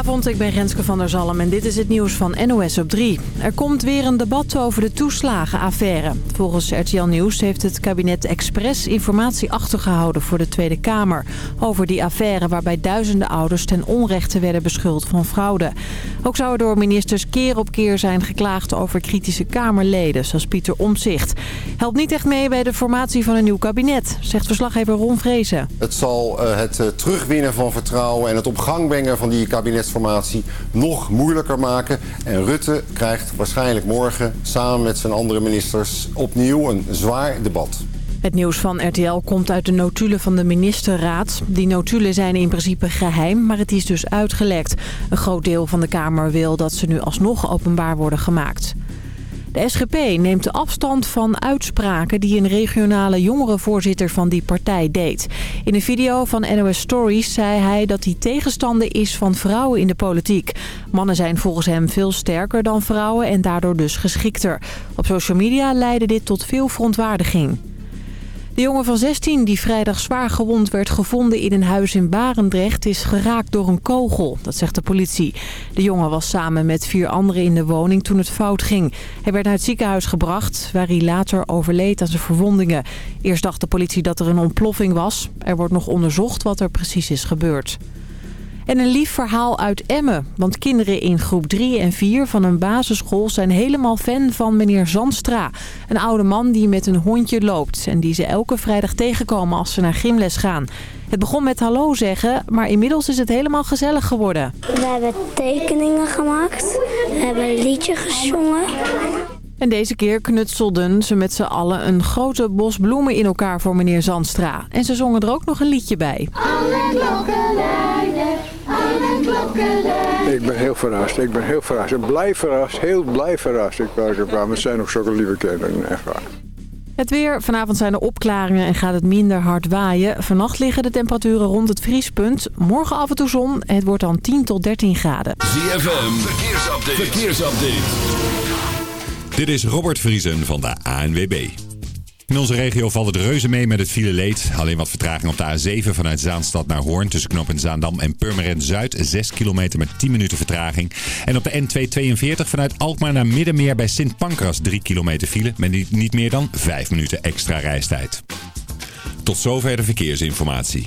Goedenavond, ik ben Renske van der Zalm en dit is het nieuws van NOS op 3. Er komt weer een debat over de toeslagenaffaire. Volgens RTL Nieuws heeft het kabinet expres informatie achtergehouden voor de Tweede Kamer... over die affaire waarbij duizenden ouders ten onrechte werden beschuldigd van fraude. Ook zou er door ministers keer op keer zijn geklaagd over kritische Kamerleden, zoals Pieter Omtzigt. Helpt niet echt mee bij de formatie van een nieuw kabinet, zegt verslaggever Ron Vrezen. Het zal uh, het uh, terugwinnen van vertrouwen en het op gang brengen van die nog moeilijker maken. En Rutte krijgt waarschijnlijk morgen samen met zijn andere ministers opnieuw een zwaar debat. Het nieuws van RTL komt uit de notulen van de ministerraad. Die notulen zijn in principe geheim, maar het is dus uitgelekt. Een groot deel van de Kamer wil dat ze nu alsnog openbaar worden gemaakt. De SGP neemt afstand van uitspraken die een regionale jongerenvoorzitter van die partij deed. In een video van NOS Stories zei hij dat hij tegenstander is van vrouwen in de politiek. Mannen zijn volgens hem veel sterker dan vrouwen en daardoor dus geschikter. Op social media leidde dit tot veel verontwaardiging. De jongen van 16 die vrijdag zwaar gewond werd gevonden in een huis in Barendrecht is geraakt door een kogel, dat zegt de politie. De jongen was samen met vier anderen in de woning toen het fout ging. Hij werd naar het ziekenhuis gebracht, waar hij later overleed aan zijn verwondingen. Eerst dacht de politie dat er een ontploffing was. Er wordt nog onderzocht wat er precies is gebeurd. En een lief verhaal uit Emmen. Want kinderen in groep 3 en 4 van een basisschool zijn helemaal fan van meneer Zandstra. Een oude man die met een hondje loopt. En die ze elke vrijdag tegenkomen als ze naar gymles gaan. Het begon met hallo zeggen, maar inmiddels is het helemaal gezellig geworden. We hebben tekeningen gemaakt. We hebben een liedje gezongen. En deze keer knutselden ze met z'n allen een grote bos bloemen in elkaar voor meneer Zandstra. En ze zongen er ook nog een liedje bij. Alle Ik ben heel verrast, ik ben heel verrast. Ik blijf verrast, heel blij verrast. Ik was er we zijn nog zulke lieve kinderen, echt waar. Het weer. Vanavond zijn er opklaringen en gaat het minder hard waaien. Vannacht liggen de temperaturen rond het vriespunt. Morgen af en toe zon. Het wordt dan 10 tot 13 graden. ZFM, verkeersupdate. verkeersupdate. Dit is Robert Vriesen van de ANWB. In onze regio valt het reuze mee met het file leed. Alleen wat vertraging op de A7 vanuit Zaanstad naar Hoorn... tussen knooppunt Zaandam en Purmerend Zuid. 6 kilometer met 10 minuten vertraging. En op de N242 vanuit Alkmaar naar Middenmeer bij Sint Pancras... 3 kilometer file met niet meer dan 5 minuten extra reistijd. Tot zover de verkeersinformatie.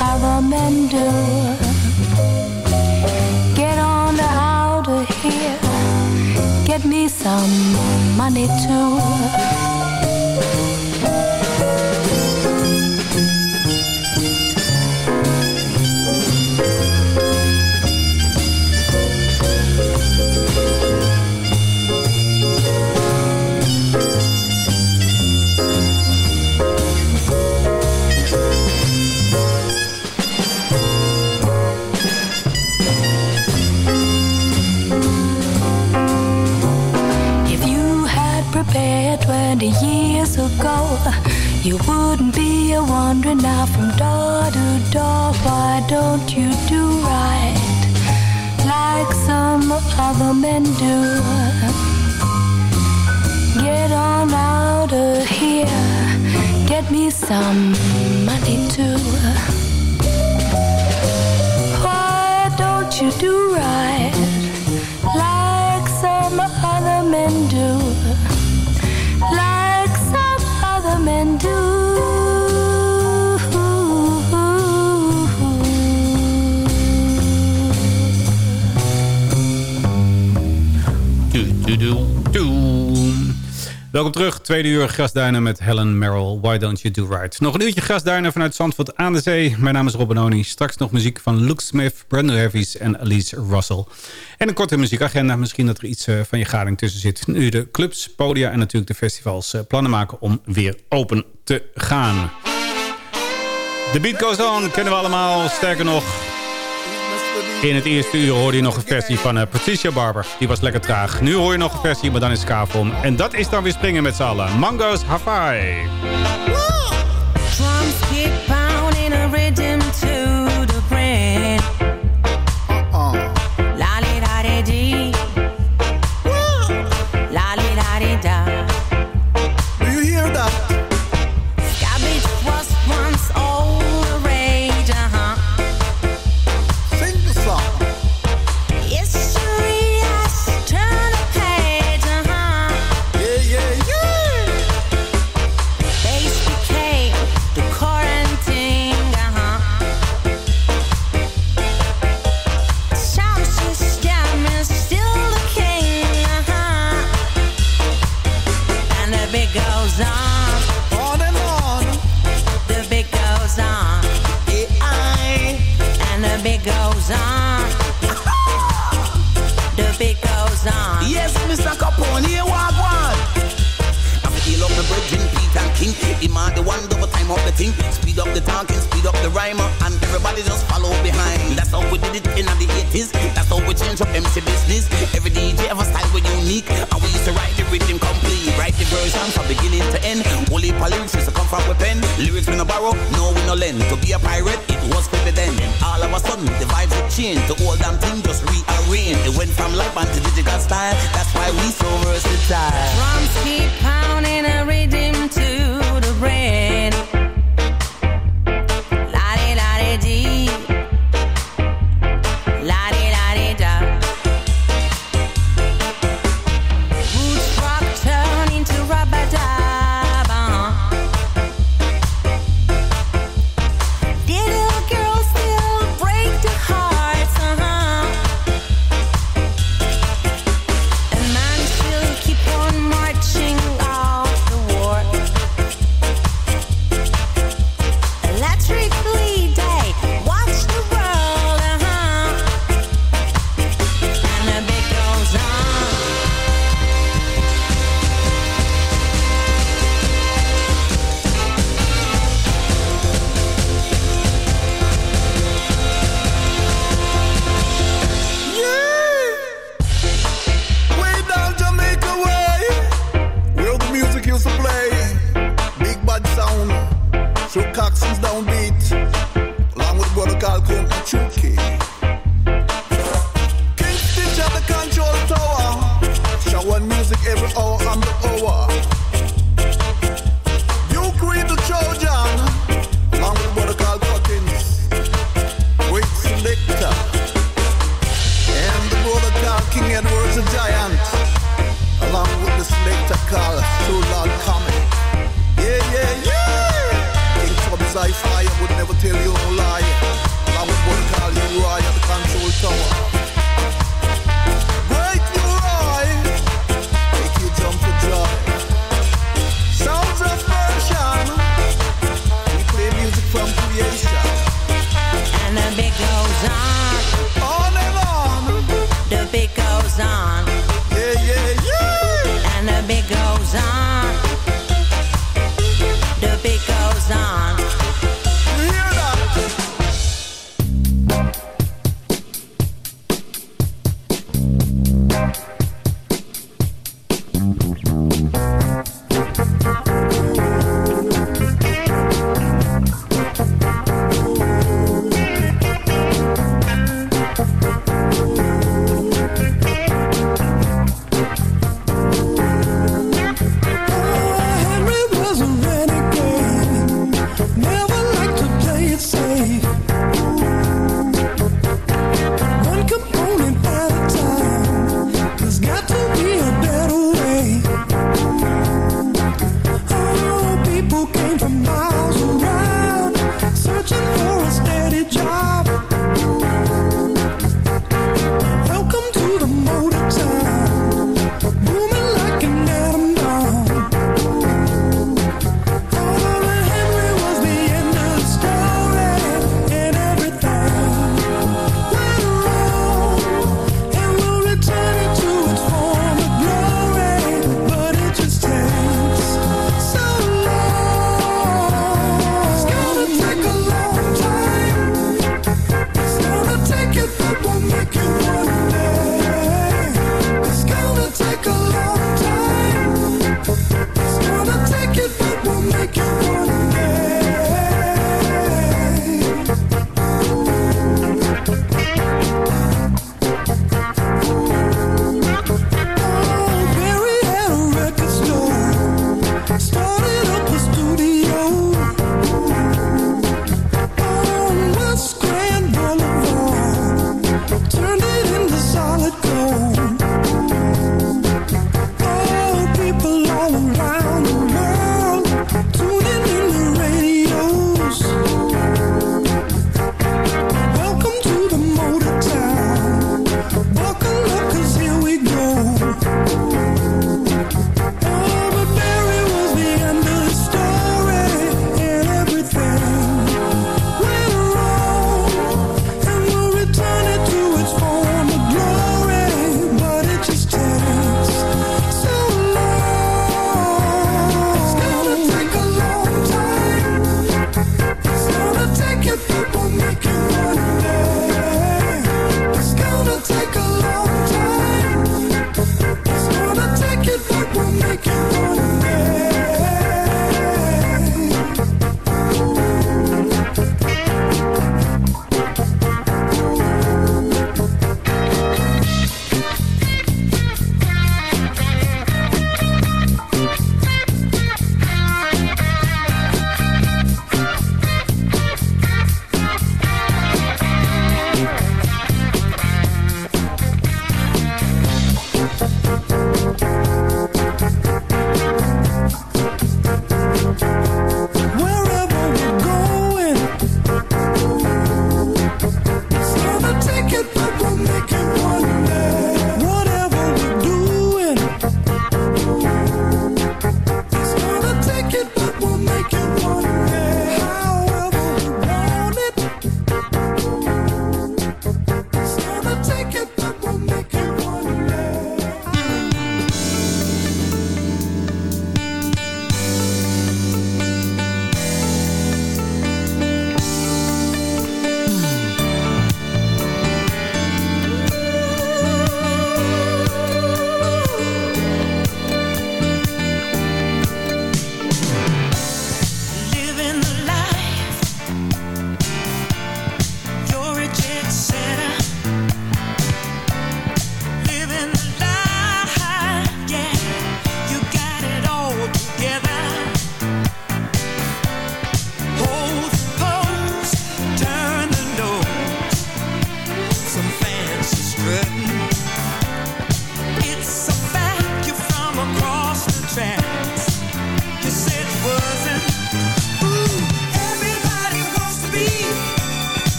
Other men do? Get on out of here, get me some money too. You wouldn't be a wandering now from door to door. Why don't you do right like some other men do? Get on out of here, get me some money too. Welkom terug, tweede uur Grasduinen met Helen Merrill. Why don't you do right? Nog een uurtje Grasduinen vanuit Zandvoort aan de zee. Mijn naam is Rob Benoni. Straks nog muziek van Luke Smith, Brandon Heavies en Elise Russell. En een korte muziekagenda. Misschien dat er iets eh, van je gading tussen zit. Nu de clubs, podia en natuurlijk de festivals eh, plannen maken om weer open te gaan. The Beat Goes On kennen we allemaal. Sterker nog, in het eerste uur hoorde je nog een versie van eh, Patricia Barber. Die was lekker traag. Nu hoor je nog een versie, maar dan is K-vorm. En dat is dan weer springen met z'n allen. Mango's Hawaii.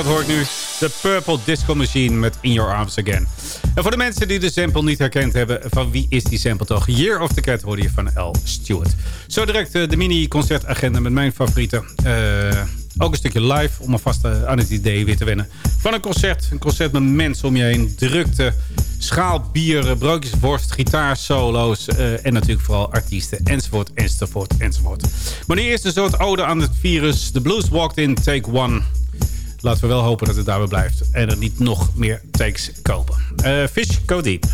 Record hoor ik nu. The Purple Disco Machine met In Your Arms Again. En voor de mensen die de sample niet herkend hebben... van wie is die sample toch? Year of the Cat hoorde je van L. Stewart. Zo direct eh, de mini-concertagenda met mijn favorieten. Eh, ook een stukje live om alvast uh, aan het idee weer te wennen. Van een concert. Een concert met mensen om je heen. Drukte, schaal broodjes worst, gitaarsolo's... Uh, en natuurlijk vooral artiesten, enzovoort, enzovoort, enzovoort. Maar nu eerst een soort ode aan het virus. The Blues Walked In, Take One. Laten we wel hopen dat het daarbij blijft. En er niet nog meer takes kopen. Uh, Fish Go Deep.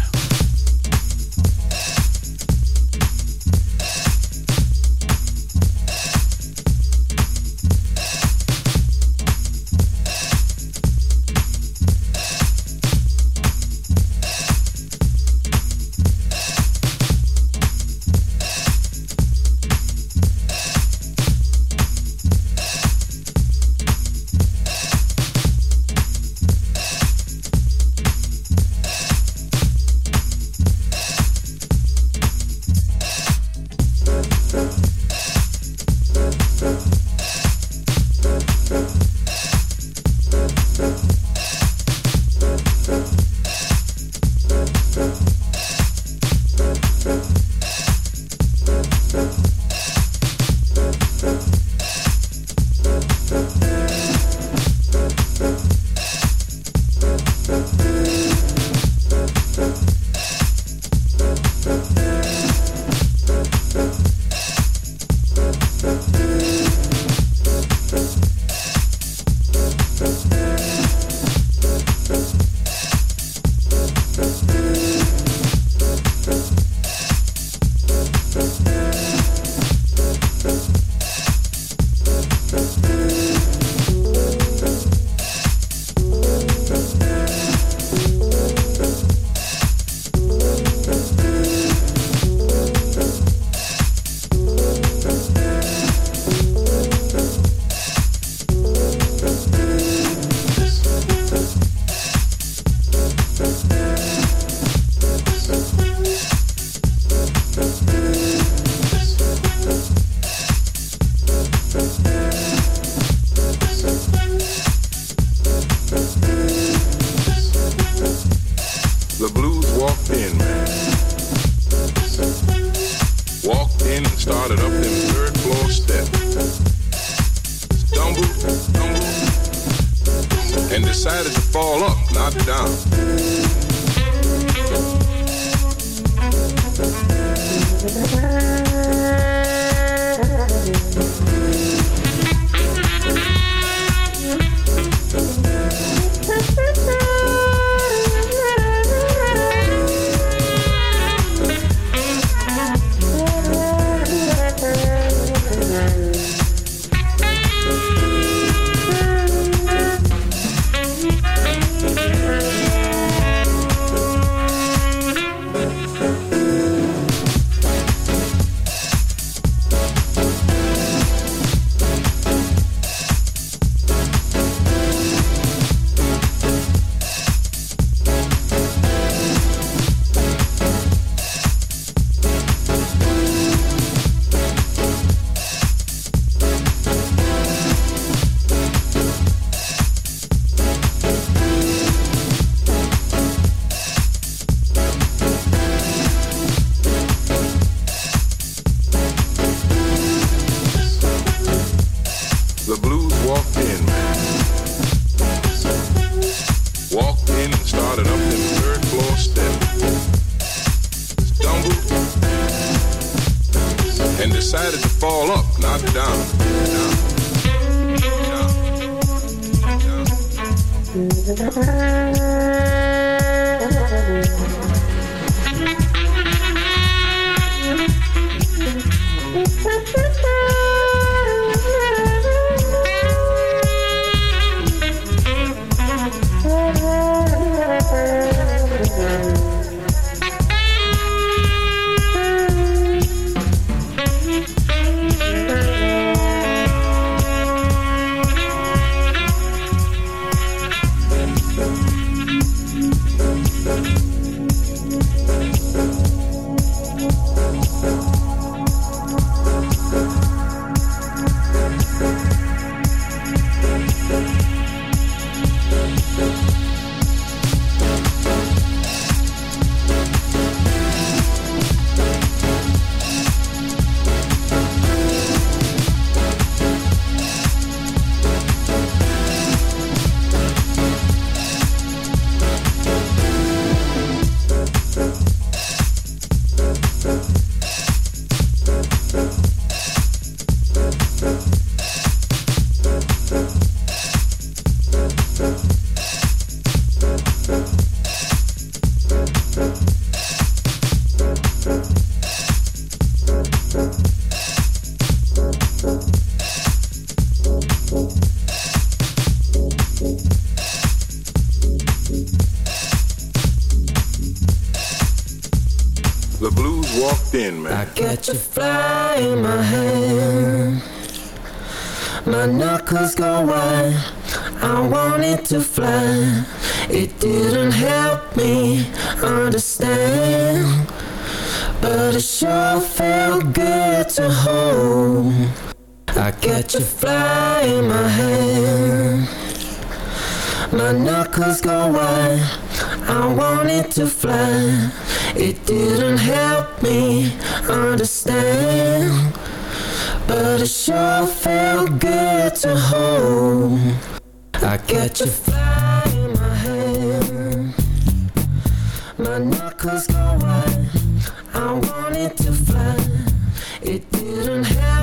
It didn't help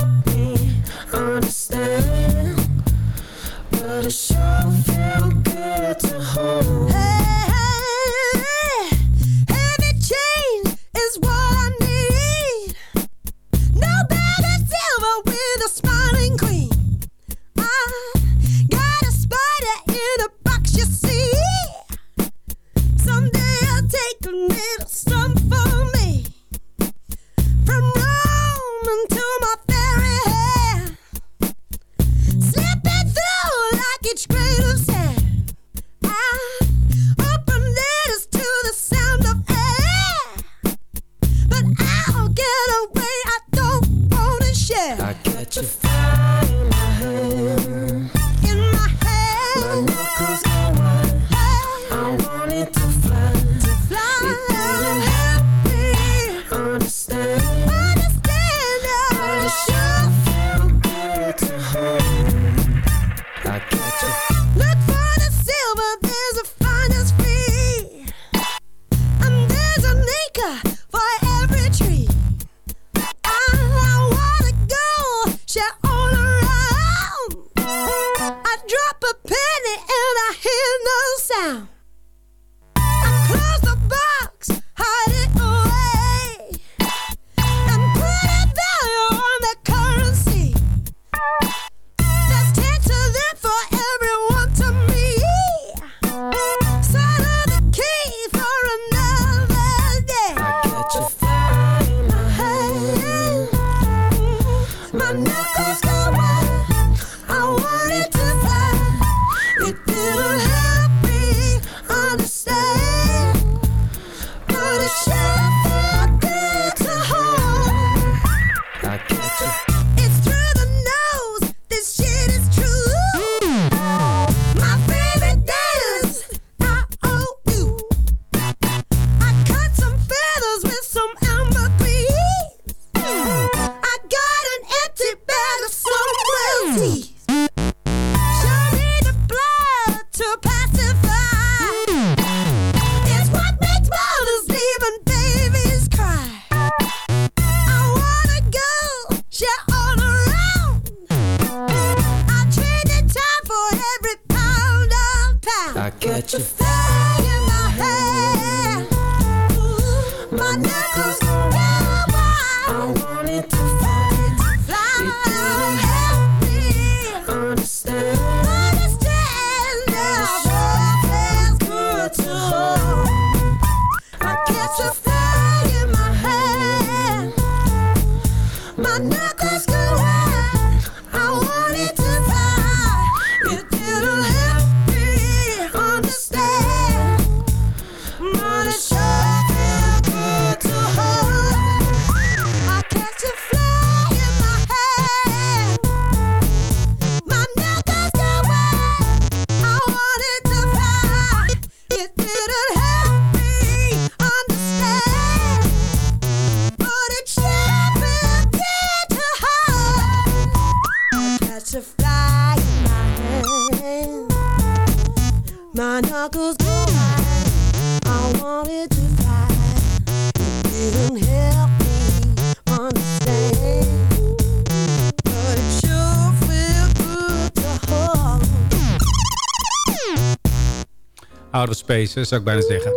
Out of Space, zou ik bijna zeggen.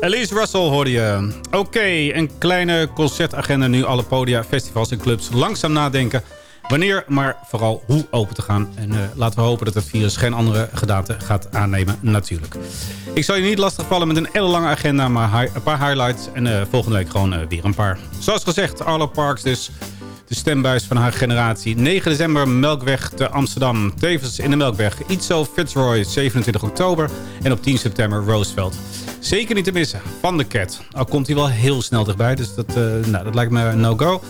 Elise Russell hoorde je. Oké, een kleine concertagenda nu. Alle podia, festivals en clubs langzaam nadenken. wanneer, maar vooral hoe open te gaan. En eh, laten we hopen dat het virus geen andere gedaante gaat aannemen natuurlijk. Ik zal je niet lastigvallen met een hele lange agenda, maar een paar highlights. En eh, volgende week gewoon eh, weer een paar. Zoals gezegd, Arlo Parks dus. De stembuis van haar generatie. 9 december Melkweg te Amsterdam. Tevens in de Melkweg. Itzo Fitzroy 27 oktober. En op 10 september Roosevelt. Zeker niet te missen. Van de Cat. Al komt hij wel heel snel dichtbij. Dus dat, eh, nou, dat lijkt me een no-go.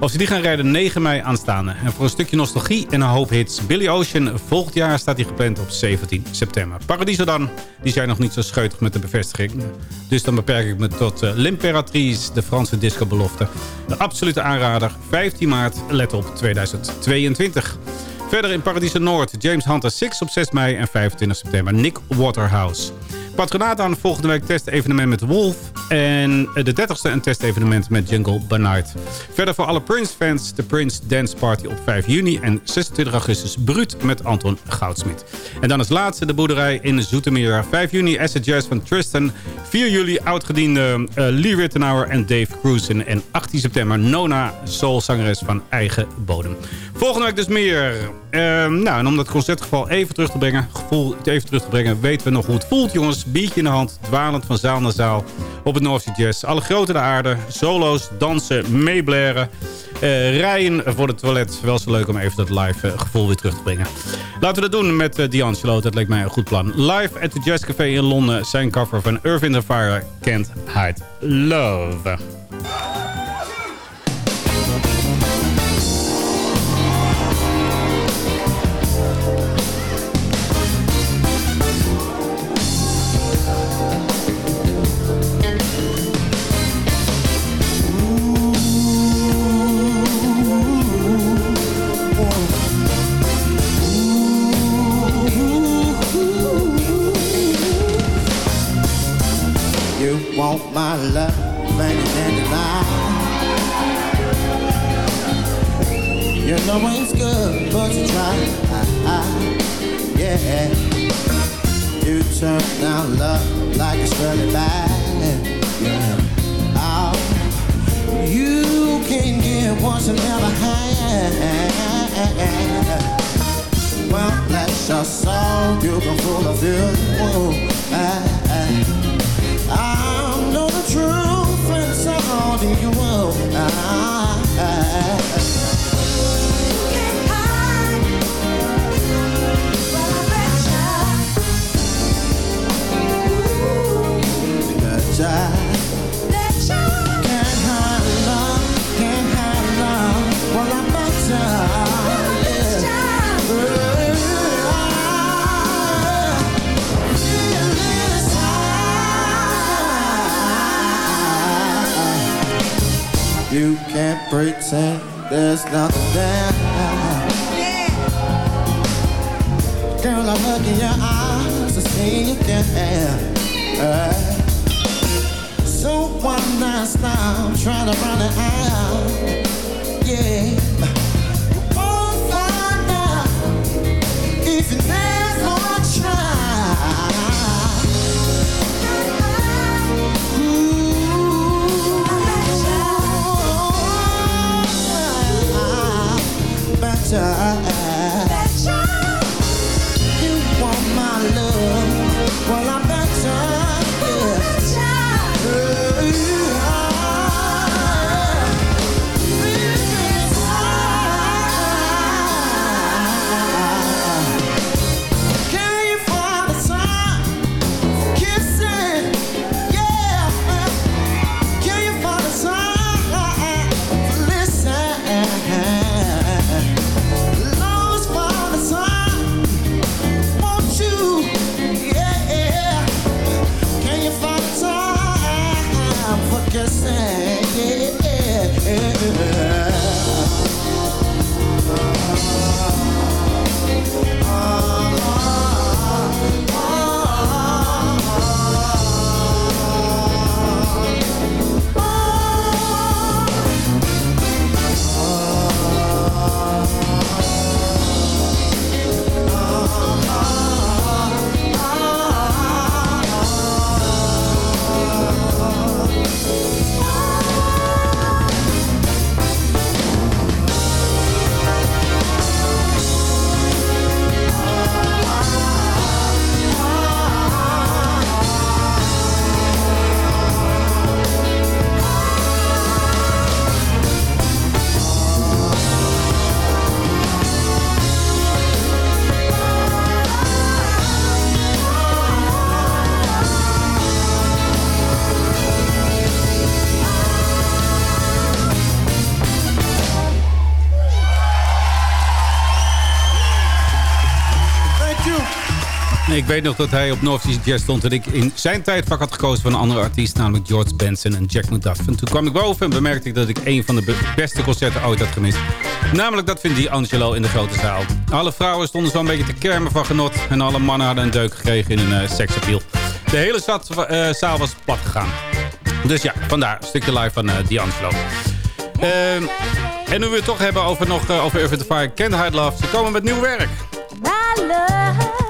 Of ze die gaan rijden 9 mei aanstaande. En voor een stukje nostalgie en een hoop hits. Billy Ocean volgend jaar staat hij gepland op 17 september. Paradiso dan. Die zijn nog niet zo scheutig met de bevestiging. Dus dan beperk ik me tot uh, L'Imperatrice. De Franse discobelofte. De absolute aanrader. 15 maart. Let op 2022. Verder in Paradiso Noord. James Hunter 6 op 6 mei en 25 september. Nick Waterhouse. Patronaat aan volgende week testevenement met Wolf. En de 30ste een testevenement met Jungle Bernard. Verder voor alle Prince-fans de Prince Dance Party op 5 juni. En 26 augustus Bruut met Anton Goudsmit. En dan als laatste de boerderij in Zoetermeer. 5 juni Acid Jazz van Tristan. 4 juli oudgediende uh, Lee Rittenauer en Dave Cruisen. En 18 september Nona, soulzangeres van eigen bodem. Volgende week dus meer. Uh, nou, en om dat concertgeval even terug te brengen, gevoel even terug te brengen, weten we nog hoe het voelt, jongens. Biertje in de hand, dwalend van zaal naar zaal op het North Jazz. Alle grote de aarde, solo's, dansen, meeblaren. Uh, rijen voor het toilet. Wel zo leuk om even dat live uh, gevoel weer terug te brengen. Laten we dat doen met uh, D'Angelo. Dat leek mij een goed plan. Live at the Jazz Café in Londen. Zijn cover van in the Fire. Can't Hide Love. Down love like it's really bad. Yeah, oh, you can get what you never had. Well, that's your soul. You can few. I know the truth and so do you. I, I, You can't pretend there's nothing there. Girl, I look in your eyes, I see you can. Uh, so one last time, trying to run it out. Weet nog dat hij op North Jazz stond... en ik in zijn tijd vak had gekozen van een andere artiest... namelijk George Benson en Jack McDuff. En toen kwam ik boven en bemerkte ik dat ik een van de be- beste concerten ooit had gemist. Namelijk dat van D'Angelo in de grote zaal. Alle vrouwen stonden zo'n beetje te kermen van genot... en alle mannen hadden een deuk gekregen in een uh, seksappeal. De hele eh, zaal was plat gegaan. Dus ja, vandaar een stukje live van uh, en nu we het toch hebben over, nog, over the Fire, Can't Hide Love. Ze komen met nieuw werk. My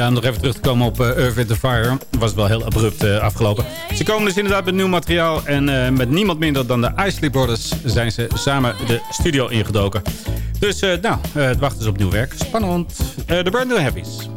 Ja, om nog even terug te komen op uh, Earth the Fire. Was wel heel abrupt uh, afgelopen. Ze komen dus inderdaad met nieuw materiaal. En uh, met niemand minder dan de Isley Brothers zijn ze samen de studio ingedoken. Dus nou, het wachten is op nieuw werk. Spannend. De Brand New Heavies.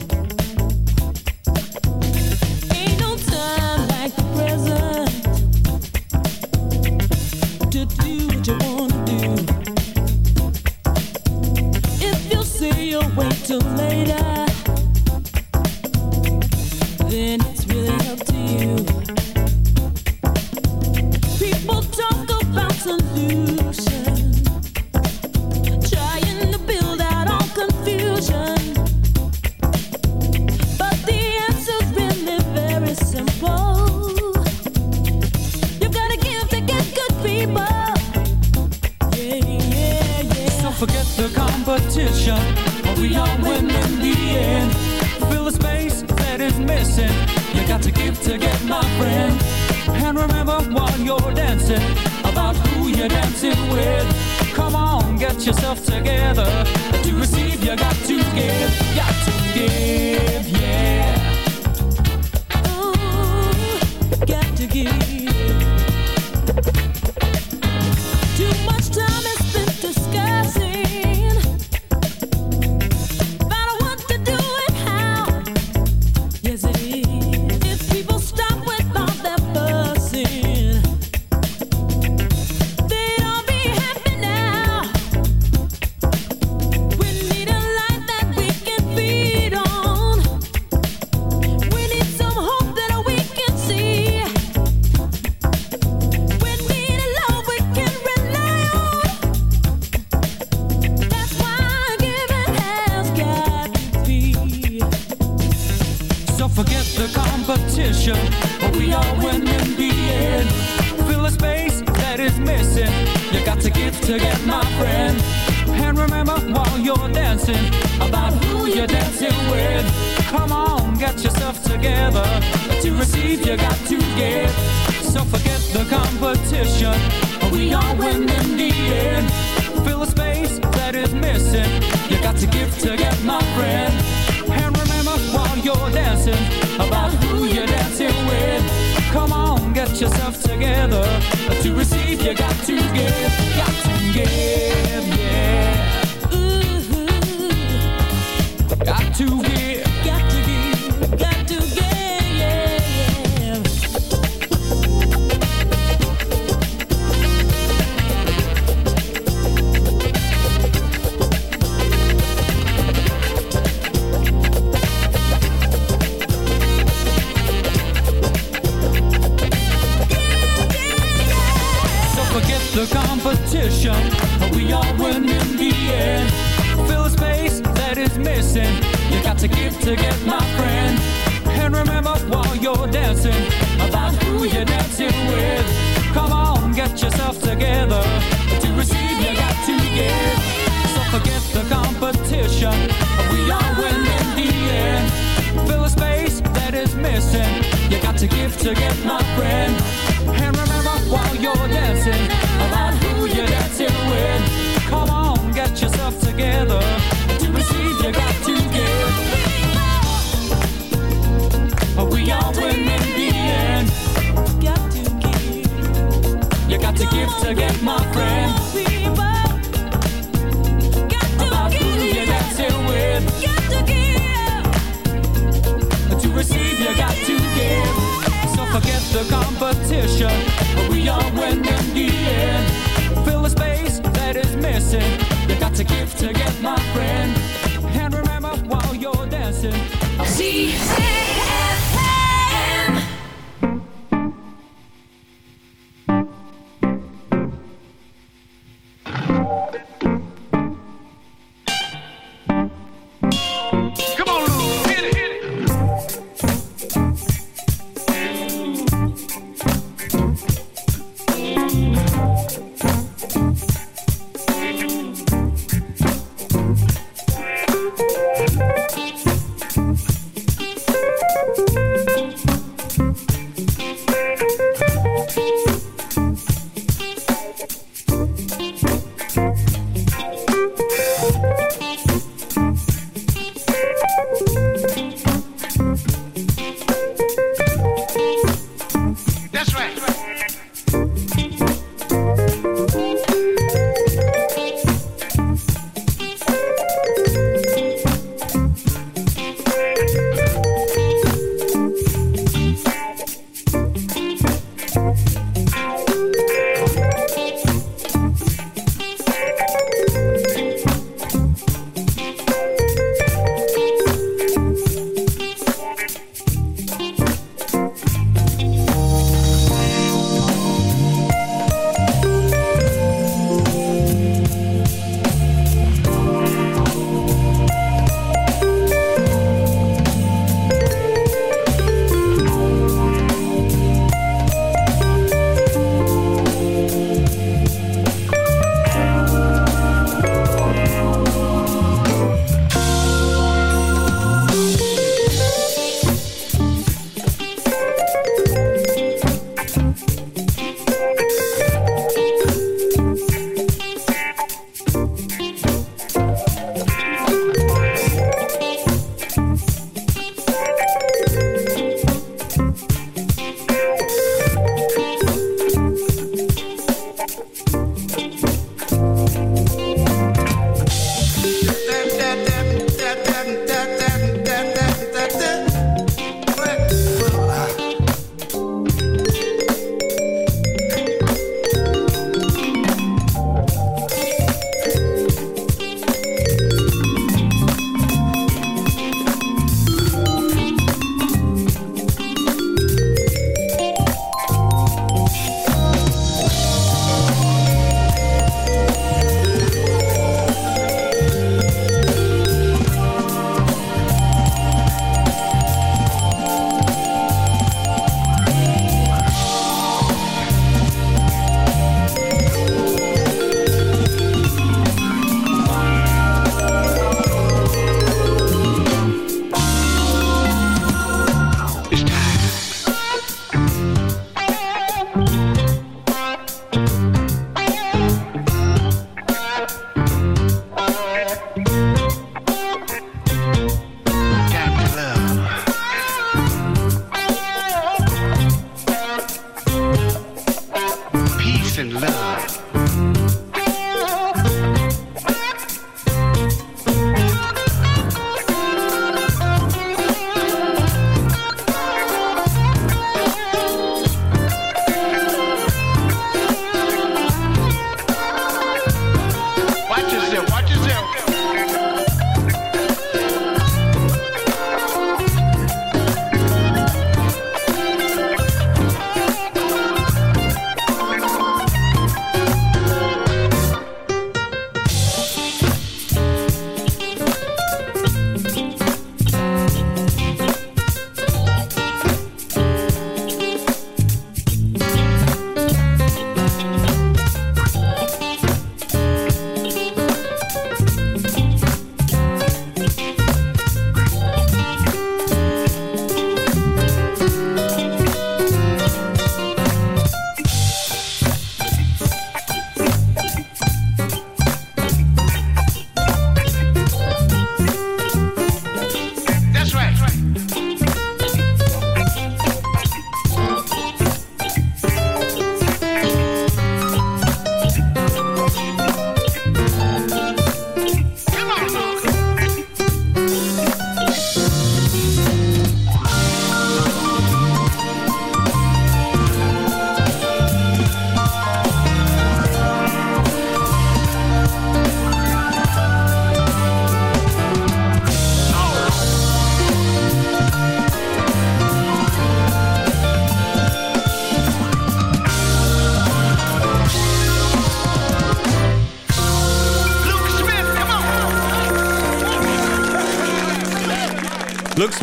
dancing, about who you're dancing with. Come on, get yourself together. To receive, you got to give, got to give, yeah. Oh, got to give.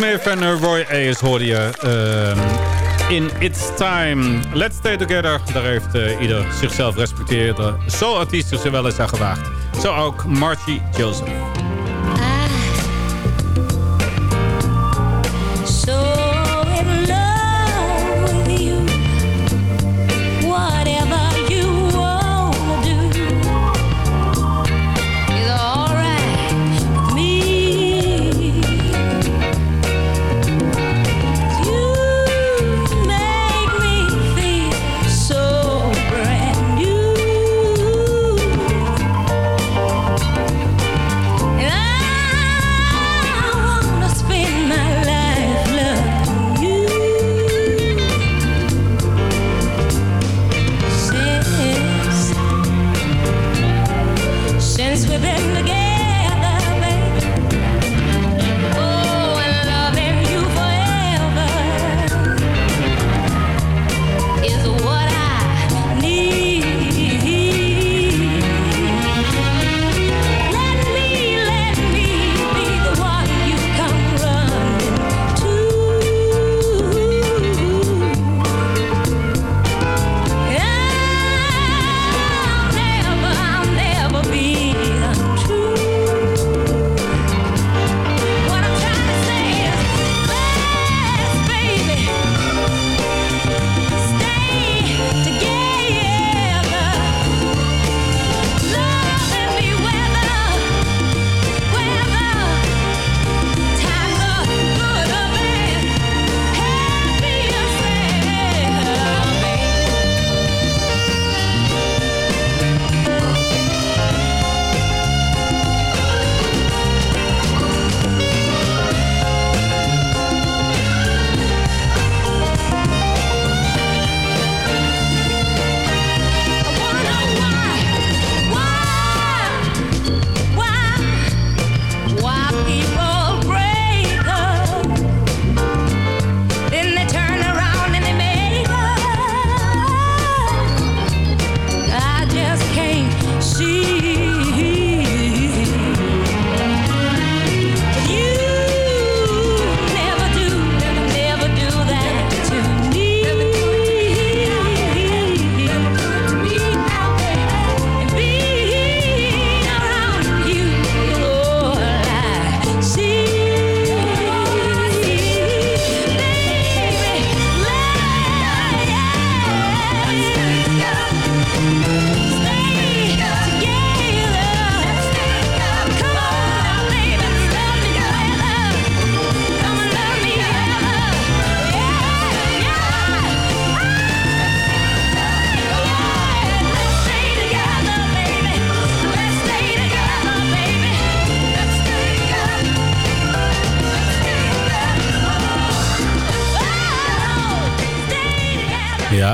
Smith en Roy Ayers hoorde je ehm, in It's Time. Let's Stay Together. Daar heeft eh, ieder zichzelf respecteerde soul-artiest zich wel eens aan gewaagd. Zo ook Margie Joseph.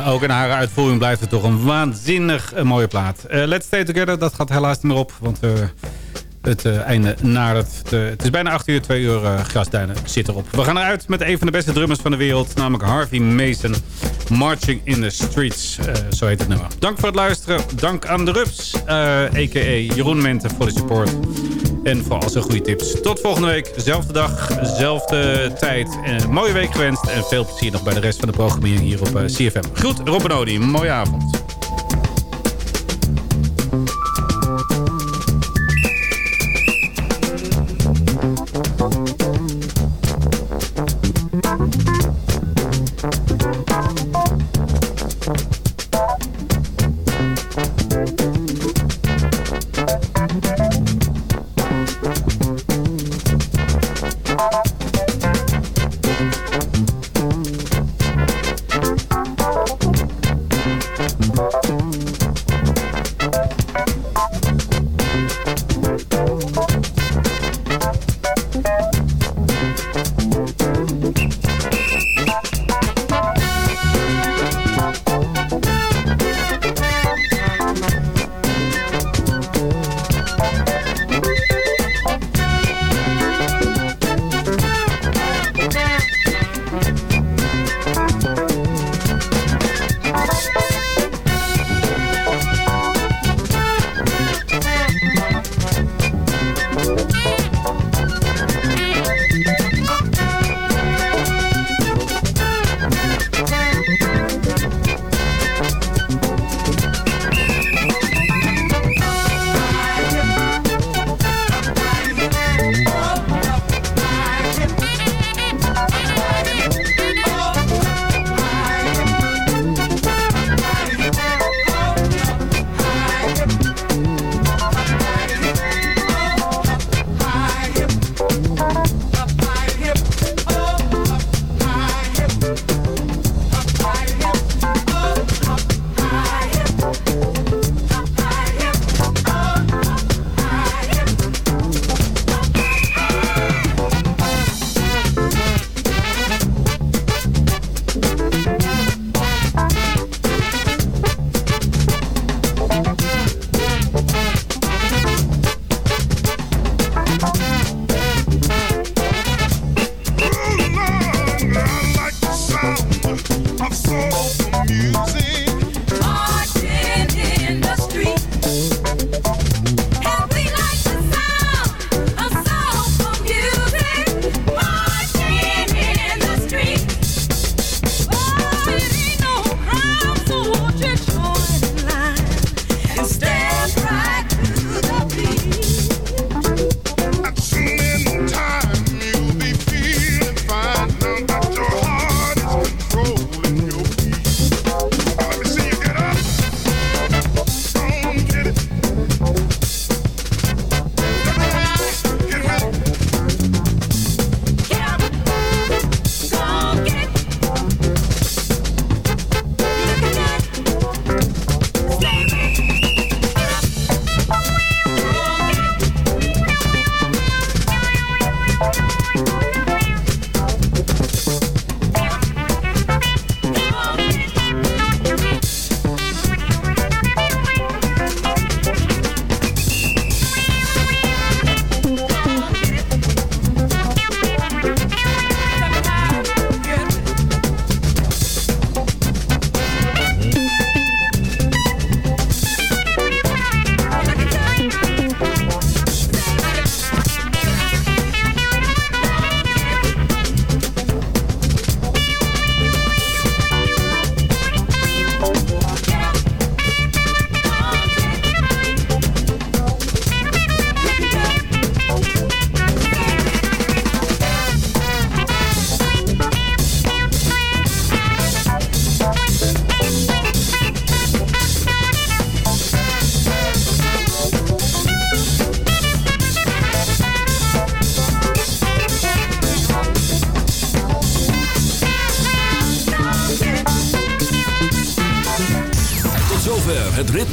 Ook in haar uitvoering blijft het toch een waanzinnig eh, mooie plaat. Eh, Let's Stay Together, dat gaat helaas niet meer op. Want eh, het einde nadert. De- het is bijna 8 uur, 2 uur grasduinen zit erop. We gaan eruit met een van de beste drummers van de wereld. Namelijk Harvey Mason. Marching in the Streets. zo heet het nummer. Dank voor het luisteren. Dank aan de Rups. a.k.a. Jeroen Mente voor de support. En voor al zijn goede tips. Tot volgende week. Zelfde dag, zelfde tijd. En mooie week gewenst. En veel plezier nog bij de rest van de programmering hier op eh, CFM. Groet, Rob en Odi. Mooie avond.